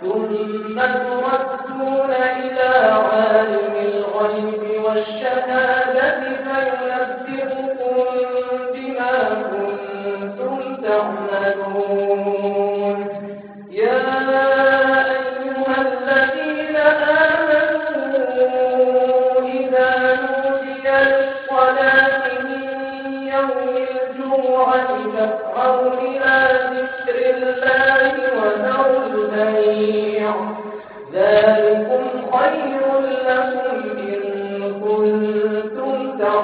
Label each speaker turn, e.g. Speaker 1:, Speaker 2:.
Speaker 1: ثم تردون إلى عالم الغيب والشهادة فينبئكم بما كنتم تعملون. يا أيها الذين آمنوا إذا نودي